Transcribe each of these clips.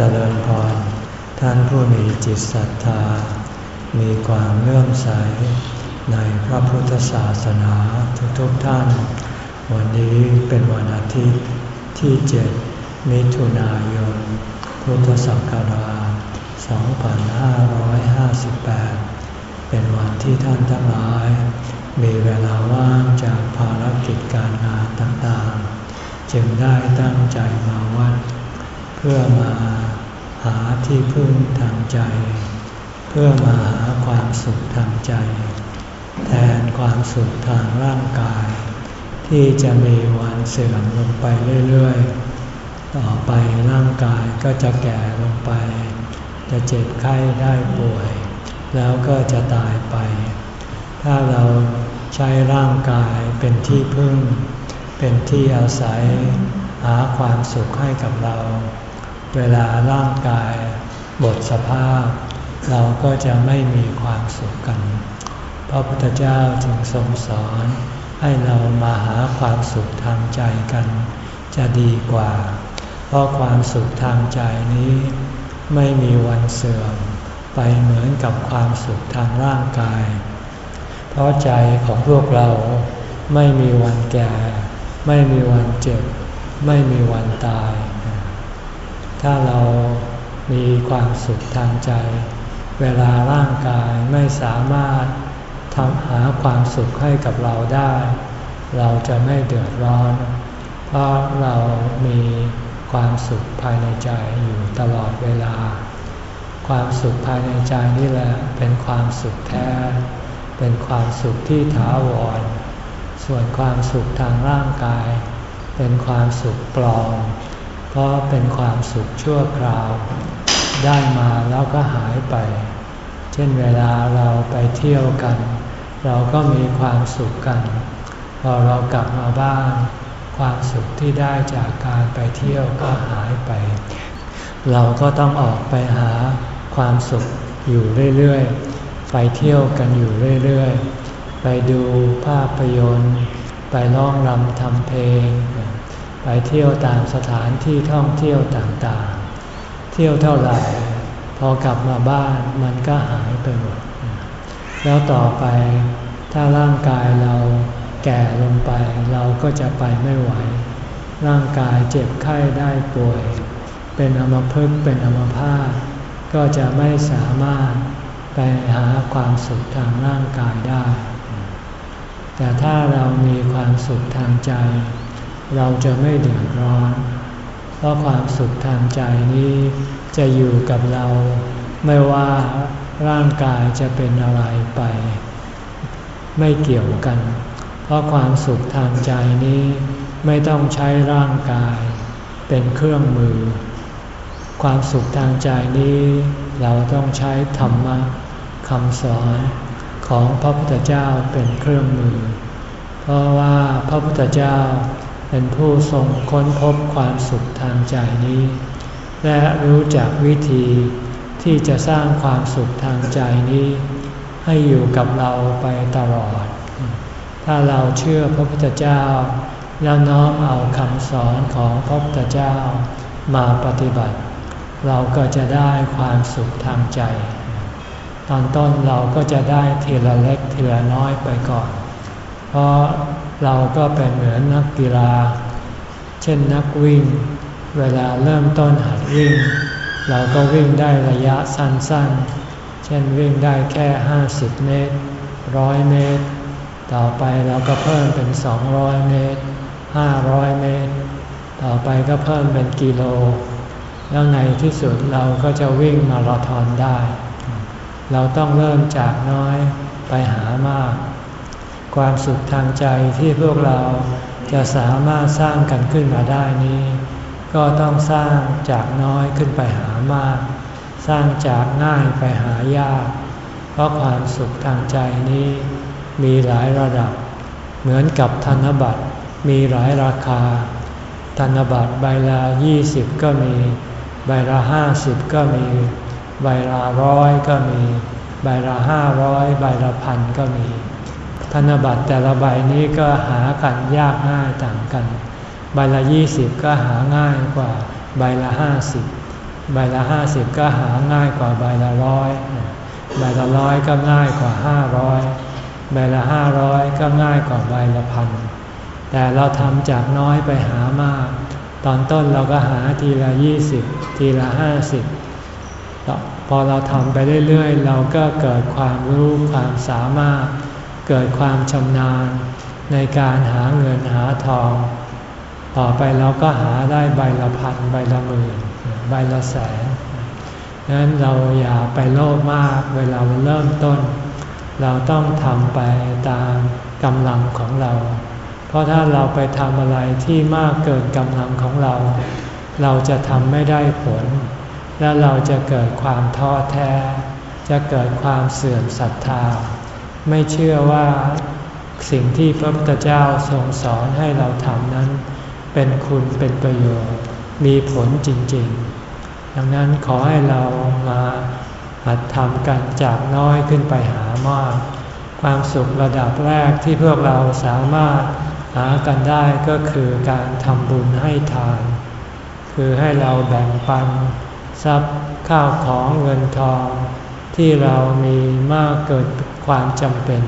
เจริญพร ท่านผู้มีจิตศรัทธา มีความเลื่อมใส ในพระพุทธศาสนาทุกๆทท่าน วันนี้เป็นวันอาทิตย์ที่เจ็ดมิถุนายน พุทธศักราช 2558 เป็นวันที่ท่านทั้งหลาย มีเวลาว่างจากภารกิจการงานต่างๆ จึงได้ตั้งใจมาวัด เพื่อมาหาที่พึ่งทางใจ เพื่อมาหาความสุขทางใจ แทนความสุขทางร่างกาย ที่จะมีวันเสื่อมลงไปเรื่อยๆ ต่อไปร่างกายก็จะแก่ลงไป จะเจ็บไข้ได้ป่วย แล้วก็จะตายไป ถ้าเราใช้ร่างกายเป็นที่พึ่ง เป็นที่อาศัยหาความสุขให้กับเรา เวลาร่างกายหมดสภาพ เราก็จะไม่มีความสุขกัน พระพุทธเจ้าจึงทรงสอน ให้เรามาหาความสุขทางใจกัน จะดีกว่า เพราะความสุขทางใจนี้ ไม่มีวันเสื่อม ไปเหมือนกับความสุขทางร่างกาย เพราะใจของพวกเราไม่มีวันแก่ ไม่มีวันเจ็บ ไม่มีวันตาย ถ้าเรามีความสุขทางใจ เวลาร่างกายไม่สามารถทำหาความสุขให้กับเราได้ เราจะไม่เดือดร้อน เพราะเรามีความสุขภายในใจอยู่ตลอดเวลา ความสุขภายในใจนี่แหละเป็นความสุขแท้ เป็นความสุขที่ถาวร ส่วนความสุขทางร่างกาย เป็นความสุขปลอม เพราะเป็นความสุขชั่วคราว ได้มาแล้วก็หายไป เช่นเวลาเราไปเที่ยวกัน เราก็มีความสุขกัน พอเรากลับมาบ้าน ความสุขที่ได้จากการไปเที่ยวก็หายไป เราก็ต้องออกไปหาความสุขอยู่เรื่อยๆ ไปเที่ยวกันอยู่เรื่อยๆ ไปดูภาพยนตร์ ไปร้องรำทำเพลง ไปเที่ยวตามสถานที่ท่องเที่ยวต่างๆ เที่ยวเท่าไหร่ พอกลับมาบ้านมันก็หายไปหมด แล้วต่อไปถ้าร่างกายเราแก่ลงไปเราก็จะไปไม่ไหว ร่างกายเจ็บไข้ได้ป่วย เป็นอมภพเป็นอมภาพก็จะไม่สามารถไปหาความสุขทางร่างกายได้ แต่ถ้าเรามีความสุขทางใจ เราจะไม่เดือดร้อน เพราะความสุขทางใจนี้จะอยู่กับเรา ไม่ว่าร่างกายจะเป็นอะไรไป ไม่เกี่ยวกัน เพราะความสุขทางใจนี้ไม่ต้องใช้ร่างกาย เป็นเครื่องมือ ความสุขทางใจนี้เราต้องใช้ธรรมะคำสอนของพระพุทธเจ้าเป็นเครื่องมือ เพราะว่าพระพุทธเจ้า เป็นผู้ทรงค้นพบความสุขทางใจนี้ และรู้จักวิธีที่จะสร้างความสุขทางใจนี้ ให้อยู่กับเราไปตลอด ถ้าเราเชื่อพระพุทธเจ้า แล้วน้อมเอาคำสอนของพระพุทธเจ้ามาปฏิบัติ เราก็จะได้ความสุขทางใจ ตอนต้นเราก็จะได้ทีละเล็กทีละน้อยไปก่อน เพราะ เราก็เป็นเหมือนนักกีฬา เช่นนักวิ่ง เวลาเริ่มต้นหัดวิ่ง เราก็วิ่งได้ระยะสั้นๆ เช่นวิ่งได้แค่ 50 เมตรร้อยเมตร ต่อไปเราก็เพิ่มเป็น 200 เมตร 500 เมตร ต่อไปก็เพิ่มเป็นกิโล แล้วในที่สุดเราก็จะวิ่งมาราธอนได้ เราต้องเริ่มจากน้อยไปหามาก ความสุขทางใจที่พวกเราจะสามารถสร้างกันขึ้นมาได้นี้ ก็ต้องสร้างจากน้อยขึ้นไปหามาก สร้างจากง่ายไปหายาก เพราะความสุขทางใจนี้มีหลายระดับ เหมือนกับธนบัตรมีหลายราคา ธนบัตรใบละยี่สิบก็มี ใบละห้าสิบก็มี ใบละร้อยก็มี ใบละห้าร้อยใบละพันก็มี ธนบัตรแต่ละใบนี้ก็หากันยากง่ายต่างกัน ใบละยี่สิบก็หาง่ายกว่าใบละห้าสิบใบละห้าสิบก็หาง่ายกว่าใบละร้อยใบละร้อยก็ง่ายกว่าห้าร้อยใบละห้าร้อยก็ง่ายกว่าใบละพันแต่เราทำจากน้อยไปหามาก ตอนต้นเราก็หาทีละยี่สิบทีละห้าสิบพอเราทำไปเรื่อยๆ เราก็เกิดความรู้ความสามารถ เกิดความชำนาญในการหาเงินหาทอง ต่อไปเราก็หาได้ใบละพันใบละหมื่นใบละแสนนั้นเราอย่าไปโลภมากเวลาเริ่มต้น เราต้องทำไปตามกำลังของเรา เพราะถ้าเราไปทำอะไรที่มากเกินกำลังของเรา เราจะทำไม่ได้ผล และเราจะเกิดความท้อแท้ จะเกิดความเสื่อมศรัทธา ไม่เชื่อว่าสิ่งที่พระพุทธเจ้าทรงสอนให้เราทำนั้น เป็นคุณเป็นประโยชน์มีผลจริงๆ ดังนั้นขอให้เรามาหัดทำกันจากน้อยขึ้นไปหามาก ความสุขระดับแรกที่พวกเราสามารถหากันได้ก็คือการทำบุญให้ทาน คือให้เราแบ่งปันทรัพย์ข้าวของเงินทอง ที่เรามีมากเกินความจำเป็น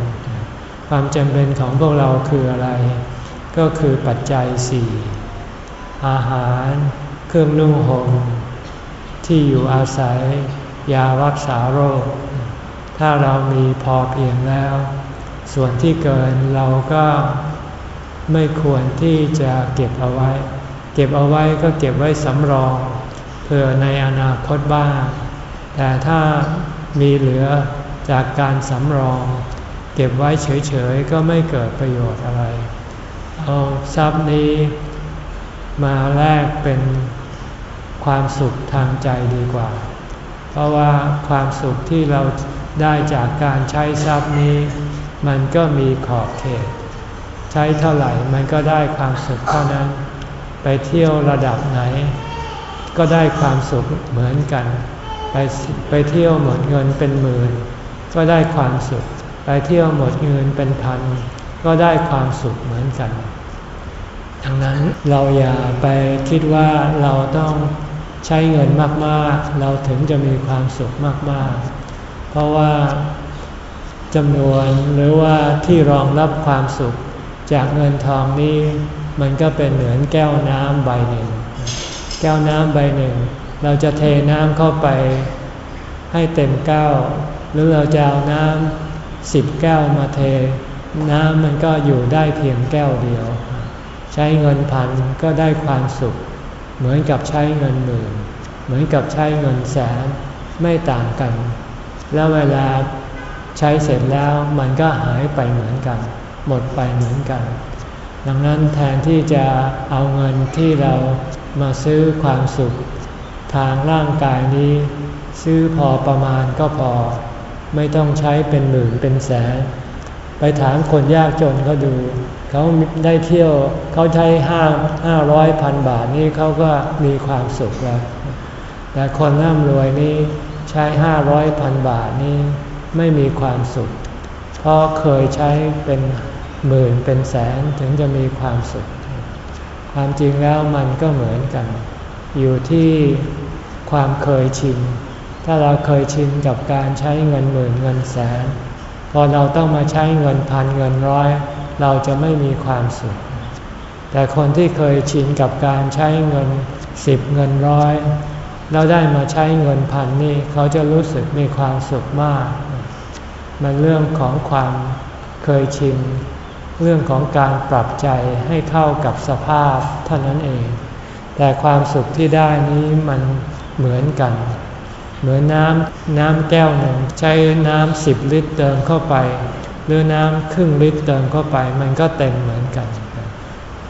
ความจำเป็นของพวกเราคืออะไร ก็คือปัจจัยสี่อาหาร เครื่องนุ่งห่มที่อยู่อาศัย ยารักษาโรค ถ้าเรามีพอเพียงแล้ว ส่วนที่เกินเราก็ไม่ควรที่จะเก็บเอาไว้ เก็บเอาไว้ก็เก็บไว้สำรองเพื่อในอนาคตบ้าง แต่ถ้า มีเหลือจากการสำรอง เก็บไว้เฉยๆ ก็ไม่เกิดประโยชน์อะไร เอาทรัพย์นี้มาแลกเป็นความสุขทางใจดีกว่า เพราะว่าความสุขที่เราได้จากการใช้ทรัพย์นี้ มันก็มีขอบเขต ใช้เท่าไหร่มันก็ได้ความสุขเท่านั้น ไปเที่ยวระดับไหน ก็ได้ความสุขเหมือนกัน ไปไปเที่ยวหมดเงินเป็นหมื่น ก็ได้ความสุข ไปเที่ยวหมดเงินเป็นพัน ก็ได้ความสุขเหมือนกัน ดังนั้นเราอย่าไปคิดว่าเราต้องใช้เงินมากๆ เราถึงจะมีความสุขมากๆ เพราะว่าจำนวนหรือว่าที่รองรับความสุขจากเงินทองนี้ มันก็เป็นเหมือนแก้วน้ำใบหนึ่ง แก้วน้ำใบหนึ่ง เราจะเทน้ำเข้าไปให้เต็มแก้ว หรือเราจะเอาน้ำสิบแก้วมาเท น้ำมันก็อยู่ได้เพียงแก้วเดียว ใช้เงินพันก็ได้ความสุข เหมือนกับใช้เงินหมื่น เหมือนกับใช้เงินแสนไม่ต่างกัน แล้วเวลาใช้เสร็จแล้วมันก็หายไปเหมือนกัน หมดไปเหมือนกัน ดังนั้นแทนที่จะเอาเงินที่เรามาซื้อความสุข ทางร่างกายนี้ ซื้อพอประมาณก็พอ ไม่ต้องใช้เป็นหมื่นเป็นแสน ไปถามคนยากจนเขาดู เขาได้เที่ยวเขาใช้ห้าห้าร้อยพันบาทนี่เขาก็มีความสุขแล้ว แต่คนร่ำรวยนี่ใช้ห้าร้อยพันบาทนี่ไม่มีความสุข เพราะเคยใช้เป็นหมื่นเป็นแสนถึงจะมีความสุข ความจริงแล้วมันก็เหมือนกัน อยู่ที่ความเคยชิน ถ้าเราเคยชินกับการใช้เงินหมื่นเงินแสน พอเราต้องมาใช้เงินพันเงินร้อย เราจะไม่มีความสุข แต่คนที่เคยชินกับการใช้เงินสิบเงินร้อยแล้วได้มาใช้เงินพันนี่เขาจะรู้สึกมีความสุขมาก มันเรื่องของความเคยชิน เรื่องของการปรับใจให้เข้ากับสภาพเท่านั้นเอง แต่ความสุขที่ได้นี้มันเหมือนกัน เหมือนน้ำน้ำแก้วหนึ่งใช้น้ำสิบลิตรเติมเข้าไป หรือน้ำครึ่งลิตรเติมเข้าไป มันก็เต็มเหมือนกัน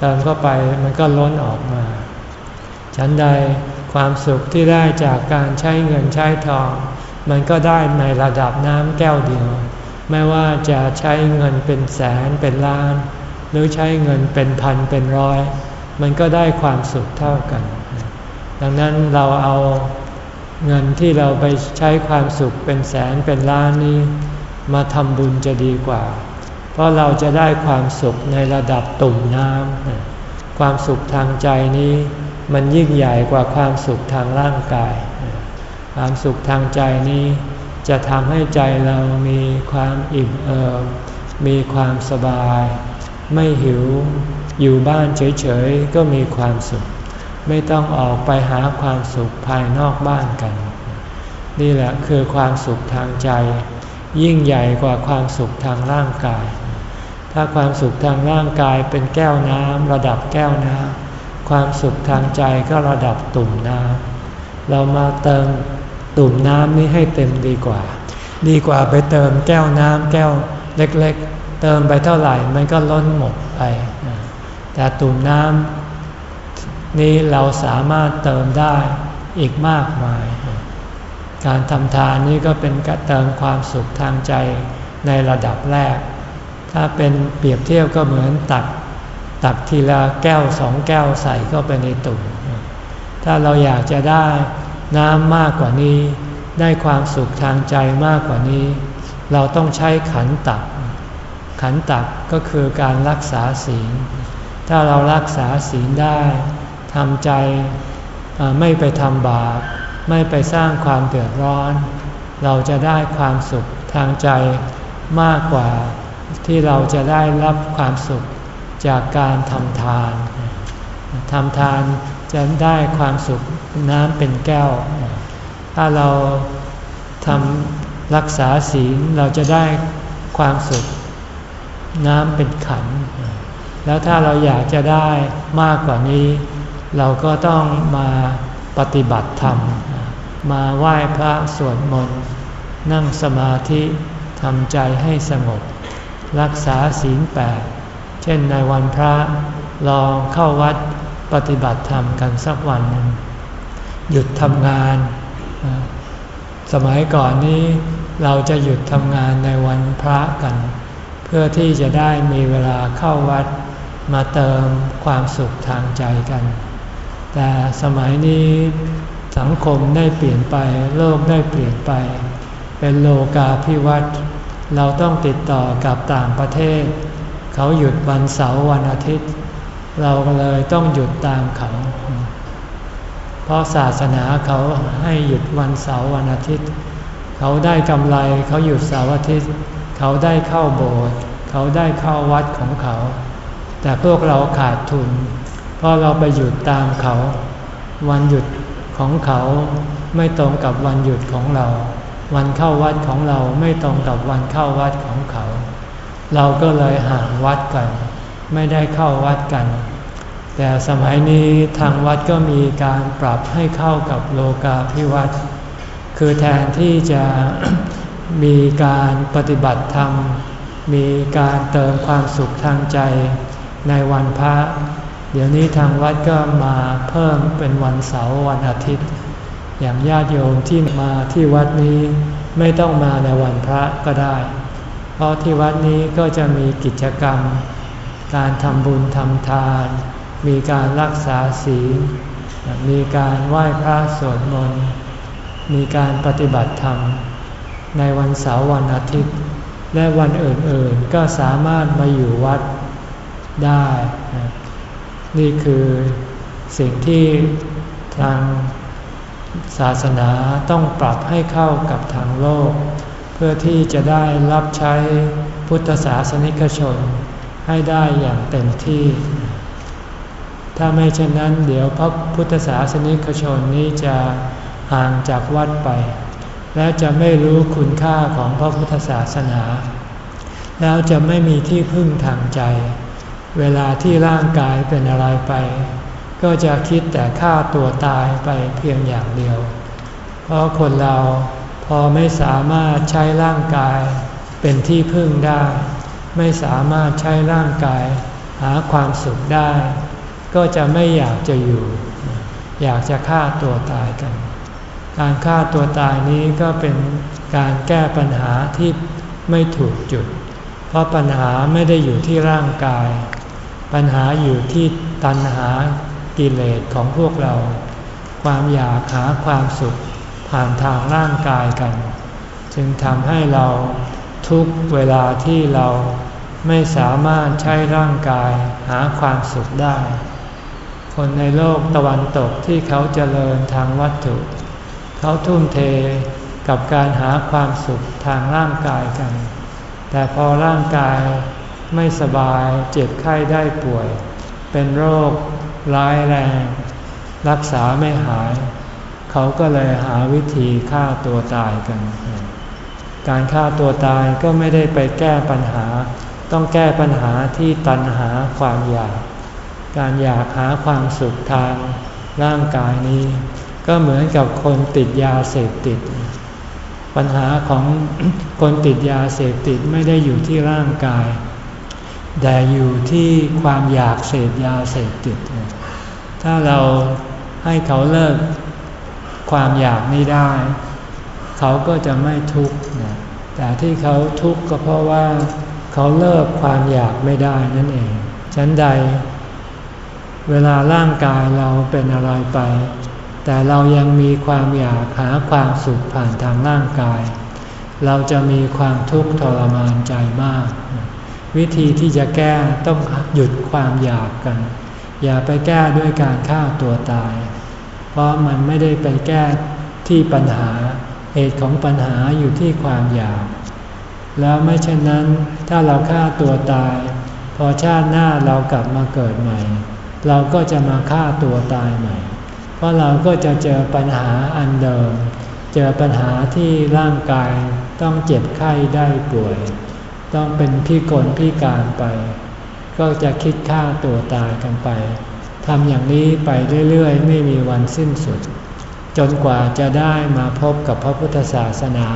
เติมเข้าไปมันก็ล้นออกมา ฉันใดความสุขที่ได้จากการใช้เงินใช้ทอง มันก็ได้ในระดับน้ำแก้วเดียว ไม่ว่าจะใช้เงินเป็นแสนเป็นล้าน หรือใช้เงินเป็นพันเป็นร้อย มันก็ได้ความสุขเท่ากัน ดังนั้นเราเอาเงินที่เราไปใช้ความสุขเป็นแสนเป็นล้านนี้ มาทำบุญจะดีกว่า เพราะเราจะได้ความสุขในระดับตุ่มน้ำความสุขทางใจนี้ มันยิ่งใหญ่กว่าความสุขทางร่างกาย ความสุขทางใจนี้ จะทำให้ใจเรามีความอิ่มเอิบมีความสบาย ไม่หิว อยู่บ้านเฉยๆก็มีความสุข ไม่ต้องออกไปหาความสุขภายนอกบ้านกัน นี่แหละคือความสุขทางใจ ยิ่งใหญ่กว่าความสุขทางร่างกาย ถ้าความสุขทางร่างกายเป็นแก้วน้ำระดับแก้วน้ำความสุขทางใจก็ระดับตุ่มน้ำเรามาเติมตุ่มน้ำนี้ให้เต็มดีกว่า ดีกว่าไปเติมแก้วน้ำแก้วเล็กๆ เติมไปเท่าไหร่มันก็ล้นหมดไป แต่ตุ่มน้ำนี้เราสามารถเติมได้อีกมากมาย การทำทานนี้ก็เป็นการเติมความสุขทางใจในระดับแรก ถ้าเป็นเปรียบเทียบก็เหมือนตัก ตักทีละแก้วสองแก้วใส่เข้าไปในตุ่ม ถ้าเราอยากจะได้น้ำมากกว่านี้ ได้ความสุขทางใจมากกว่านี้ เราต้องใช้ขันตัก ขันตักก็คือการรักษาศีล ถ้าเรารักษาศีลได้ทำใจไม่ไปทำบาปไม่ไปสร้างความเดือดร้อน เราจะได้ความสุขทางใจมากกว่าที่เราจะได้รับความสุขจากการทำทานทำทานจะได้ความสุขน้ำเป็นแก้ว ถ้าเราทำรักษาศีลเราจะได้ความสุขน้ำเป็นขัน แล้วถ้าเราอยากจะได้มากกว่านี้ เราก็ต้องมาปฏิบัติธรรม มาไหว้พระสวดมนต์ นั่งสมาธิทำใจให้สงบ รักษาศีลแปดเช่นในวันพระลองเข้าวัดปฏิบัติธรรมกันสักวันหนึ่งหยุดทำงาน สมัยก่อนนี้เราจะหยุดทำงานในวันพระกัน เพื่อที่จะได้มีเวลาเข้าวัด มาเติมความสุขทางใจกัน แต่สมัยนี้สังคมได้เปลี่ยนไปโลกได้เปลี่ยนไป เป็นโลกาภิวัตน์เราต้องติดต่อกับต่างประเทศ เขาหยุดวันเสาร์วันอาทิตย์ เราเลยต้องหยุดตามเขา เพราะศาสนาเขาให้หยุดวันเสาร์วันอาทิตย์ เขาได้กำไรเขาหยุดเสาร์อาทิตย์ เขาได้เข้าโบสถ์เขาได้เข้าวัดของเขา แต่พวกเราขาดทุน เพราะเราไปหยุดตามเขา วันหยุดของเขาไม่ตรงกับวันหยุดของเรา วันเข้าวัดของเราไม่ตรงกับวันเข้าวัดของเขา เราก็เลยห่างวัดกัน ไม่ได้เข้าวัดกัน แต่สมัยนี้ทางวัดก็มีการปรับให้เข้ากับโลกาภิวัตน์คือแทนที่จะมีการปฏิบัติธรรม มีการเติมความสุขทางใจ ในวันพระ เดี๋ยวนี้ทางวัดก็มาเพิ่มเป็นวันเสาร์วันอาทิตย์ อย่างญาติโยมที่มาที่วัดนี้ไม่ต้องมาในวันพระก็ได้ เพราะที่วัดนี้ก็จะมีกิจกรรม การทำบุญทำทาน มีการรักษาศีล มีการไหว้พระสวดมนต์ มีการปฏิบัติธรรม ในวันเสาร์วันอาทิตย์ และวันอื่นๆก็สามารถมาอยู่วัด ได้ นี่คือสิ่งที่ทางศาสนาต้องปรับให้เข้ากับทางโลก เพื่อที่จะได้รับใช้พุทธศาสนิกชนให้ได้อย่างเต็มที่ ถ้าไม่เช่นนั้นเดี๋ยวพระพุทธศาสนิกชนนี้จะห่างจากวัดไป และจะไม่รู้คุณค่าของพระพุทธศาสนา แล้วจะไม่มีที่พึ่งทางใจ เวลาที่ร่างกายเป็นอะไรไป ก็จะคิดแต่ฆ่าตัวตายไปเพียงอย่างเดียว เพราะคนเราพอไม่สามารถใช้ร่างกายเป็นที่พึ่งได้ ไม่สามารถใช้ร่างกายหาความสุขได้ ก็จะไม่อยากจะอยู่ อยากจะฆ่าตัวตายกัน การฆ่าตัวตายนี้ก็เป็นการแก้ปัญหาที่ไม่ถูกจุด เพราะปัญหาไม่ได้อยู่ที่ร่างกาย ปัญหาอยู่ที่ตัณหากิเลสของพวกเรา ความอยากหาความสุขผ่านทางร่างกายกัน จึงทำให้เราทุกเวลาที่เราไม่สามารถใช้ร่างกายหาความสุขได้ คนในโลกตะวันตกที่เขาเจริญทางวัตถุ เขาทุ่มเทกับการหาความสุขทางร่างกายกัน แต่พอร่างกาย ไม่สบายเจ็บไข้ได้ป่วย เป็นโรคร้ายแรง รักษาไม่หาย เขาก็เลยหาวิธีฆ่าตัวตายกัน การฆ่าตัวตายก็ไม่ได้ไปแก้ปัญหา ต้องแก้ปัญหาที่ตัณหาความอยาก การอยากหาความสุขทางร่างกายนี้ ก็เหมือนกับคนติดยาเสพติดปัญหาของคนติดยาเสพติดไม่ได้อยู่ที่ร่างกาย แต่อยู่ที่ความอยากเสพยาเสพติด ถ้าเราให้เขาเลิกความอยากนี้ได้ เขาก็จะไม่ทุกข์นะแต่ที่เขาทุกข์ก็เพราะว่าเขาเลิกความอยากไม่ได้นั่นเอง ฉันใด เวลาร่างกายเราเป็นอะไรไป แต่เรายังมีความอยากหาความสุขผ่านทางร่างกาย เราจะมีความทุกข์ทรมานใจมาก วิธีที่จะแก้ต้องหยุดความอยากกัน อย่าไปแก้ด้วยการฆ่าตัวตาย เพราะมันไม่ได้ไปแก้ที่ปัญหาเหตุของปัญหาอยู่ที่ความอยาก แล้วไม่เช่นนั้นถ้าเราฆ่าตัวตาย พอชาติหน้าเรากลับมาเกิดใหม่ เราก็จะมาฆ่าตัวตายใหม่ เพราะเราก็จะเจอปัญหาอันเดิม เจอปัญหาที่ร่างกายต้องเจ็บไข้ได้ป่วย ต้องเป็นพี่กลพี่การไป ก็จะคิดฆ่าตัวตายกันไปทำอย่างนี้ไปเรื่อยๆ ไม่มีวันสิ้นสุด จนกว่าจะได้มาพบกับพระพุทธศาสนา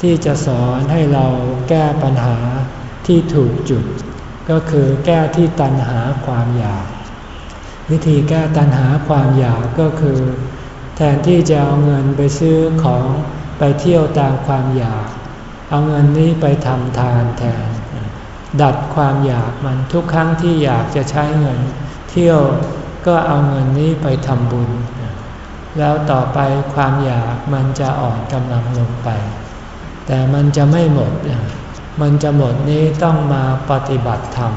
ที่จะสอนให้เราแก้ปัญหาที่ถูกจุด ก็คือแก้ที่ตัณหาความอยาก วิธีแก้ตัณหาความอยากก็คือ แทนที่จะเอาเงินไปซื้อของไปเที่ยวตามความอยาก เอาเงินนี้ไปทำทานแทน ดัดความอยากมันทุกครั้งที่อยากจะใช้เงิน เที่ยวก็เอาเงินนี้ไปทำบุญ แล้วต่อไปความอยากมันจะอ่อนกำลังลงไป แต่มันจะไม่หมด มันจะหมดนี้ต้องมาปฏิบัติธรรม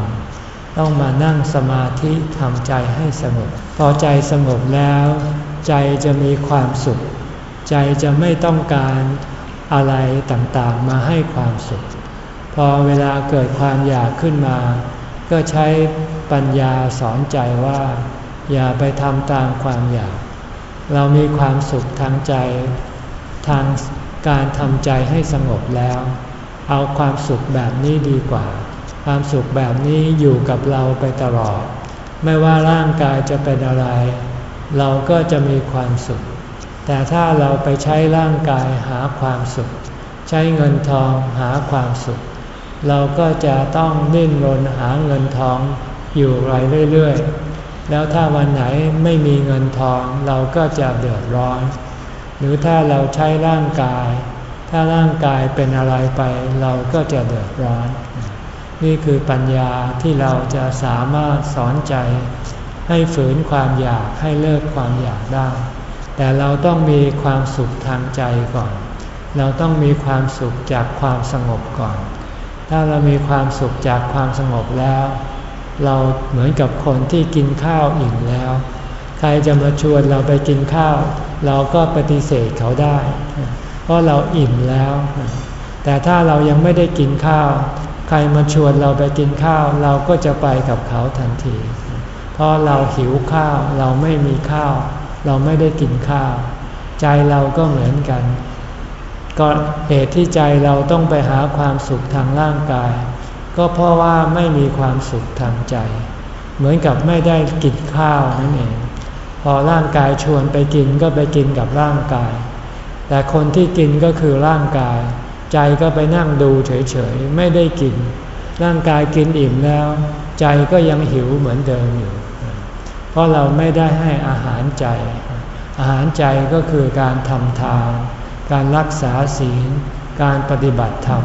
ต้องมานั่งสมาธิทำใจให้สงบ พอใจสงบแล้ว ใจจะมีความสุข ใจจะไม่ต้องการ อะไรต่างๆ มาให้ความสุข พอเวลาเกิดความอยากขึ้นมา ก็ใช้ปัญญาสอนใจว่า อย่าไปทำตามความอยาก เรามีความสุขทางใจ ทางการทำใจให้สงบแล้ว เอาความสุขแบบนี้ดีกว่า ความสุขแบบนี้อยู่กับเราไปตลอด ไม่ว่าร่างกายจะเป็นอะไร เราก็จะมีความสุข แต่ถ้าเราไปใช้ร่างกายหาความสุข ใช้เงินทองหาความสุข เราก็จะต้องนิ่นรนหาเงินทองอยู่ไรเรื่อยๆ แล้วถ้าวันไหนไม่มีเงินทองเราก็จะเดือดร้อน หรือถ้าเราใช้ร่างกาย ถ้าร่างกายเป็นอะไรไปเราก็จะเดือดร้อน นี่คือปัญญาที่เราจะสามารถสอนใจ ให้ฝืนความอยากให้เลิกความอยากได้ แต่เราต้องมีความสุขทางใจก่อน เราต้องมีความสุขจากความสงบก่อน ถ้าเรามีความสุขจากความสงบแล้ว เราเหมือนกับคนที่กินข้าวอิ่มแล้ว ใครจะมาชวนเราไปกินข้าว เราก็ปฏิเสธเขาได้ เพราะเราอิ่มแล้ว แต่ถ้าเรายังไม่ได้กินข้าว ใครมาชวนเราไปกินข้าว เราก็จะไปกับเขาทันที เพราะเราหิวข้าวเราไม่มีข้าว เราไม่ได้กินข้าว ใจเราก็เหมือนกัน ก็เหตุที่ใจเราต้องไปหาความสุขทางร่างกาย ก็เพราะว่าไม่มีความสุขทางใจ เหมือนกับไม่ได้กินข้าวนั่นเอง พอร่างกายชวนไปกินก็ไปกินกับร่างกาย แต่คนที่กินก็คือร่างกาย ใจก็ไปนั่งดูเฉยๆไม่ได้กิน ร่างกายกินอิ่มแล้ว ใจก็ยังหิวเหมือนเดิมอยู่ เพราะเราไม่ได้ให้อาหารใจ อาหารใจก็คือการทำทาน การรักษาศีล การปฏิบัติธรรม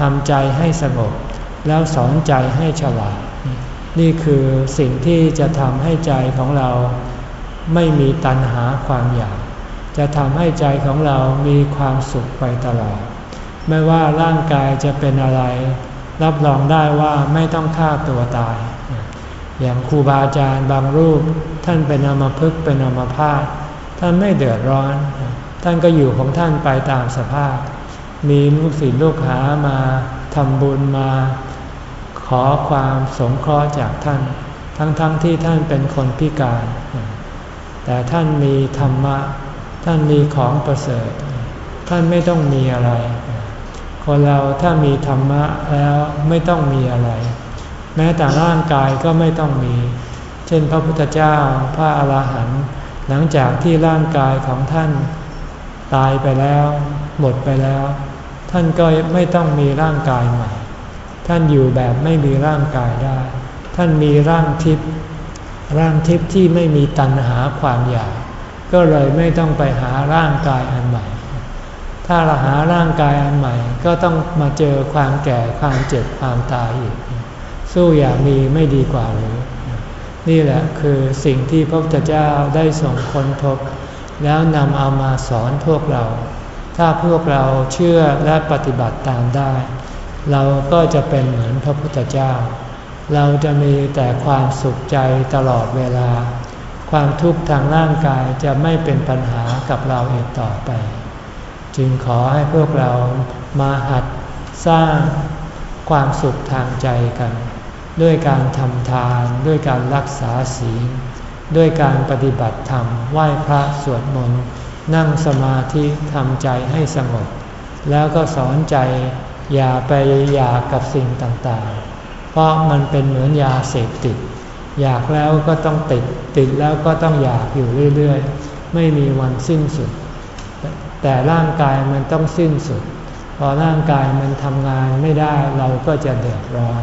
ทำใจให้สงบ แล้วสอนใจให้ฉลาด นี่คือสิ่งที่จะทำให้ใจของเราไม่มีตัณหาความอยาก จะทำให้ใจของเรามีความสุขไปตลอด ไม่ว่าร่างกายจะเป็นอะไร รับรองได้ว่าไม่ต้องฆ่าตัวตาย อย่างครูบาอาจารย์บางรูป ท่านเป็นอมพึกเป็นอมพาตท่านไม่เดือดร้อน ท่านก็อยู่ของท่านไปตามสภาพ มีลูกศิษย์ลูกหามาทำบุญมา ขอความสงเคราะห์จากท่าน ทั้งๆทที่ท่านเป็นคนพิการ แต่ท่านมีธรรมะ ท่านมีของประเสริฐ ท่านไม่ต้องมีอะไร คนเราถ้ามีธรรมะแล้วไม่ต้องมีอะไร แม้แต่ร่างกายก็ไม่ต้องมี เช่นพระพุทธเจ้าพระอาหารหันต์หลังจากที่ร่างกายของท่านตายไปแล้ว หมดไปแล้ว ท่านก็ไม่ต้องมีร่างกายใหม่ ท่านอยู่แบบไม่มีร่างกายได้ ท่านมีร่างทิพย์ร่างทิพย์ที่ไม่มีตัณหาความอยากก็เลยไม่ต้องไปหาร่างกายอันใหม่ ถ้าเราหาร่างกายอันใหม่ ก็ต้องมาเจอความแก่ความเจ็บความตายอีก สู้อย่ามีไม่ดีกว่าหรือนี่แหละคือสิ่งที่พระพุทธเจ้าได้ส่งคนพบ แล้วนำเอามาสอนพวกเรา ถ้าพวกเราเชื่อและปฏิบัติตามได้ เราก็จะเป็นเหมือนพระพุทธเจ้า เราจะมีแต่ความสุขใจตลอดเวลา ความทุกข์ทางร่างกายจะไม่เป็นปัญหากับเราอีกต่อไป จึงขอให้พวกเรามาหัดสร้างความสุขทางใจกัน ด้วยการทำทาน ด้วยการรักษาศีล ด้วยการปฏิบัติธรรม ไหว้พระสวดมนต์ นั่งสมาธิทำใจให้สงบ แล้วก็สอนใจอย่าไปอยากกับสิ่งต่างๆ เพราะมันเป็นเหมือนยาเสพติด อยากแล้วก็ต้องติด ติดแล้วก็ต้องอยากอยู่เรื่อยๆ ไม่มีวันสิ้นสุด แต่ร่างกายมันต้องสิ้นสุด พอร่างกายมันทำงานไม่ได้เราก็จะเดือดร้อน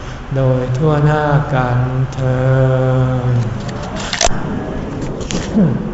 โดยทั่วหน้ากันเธอ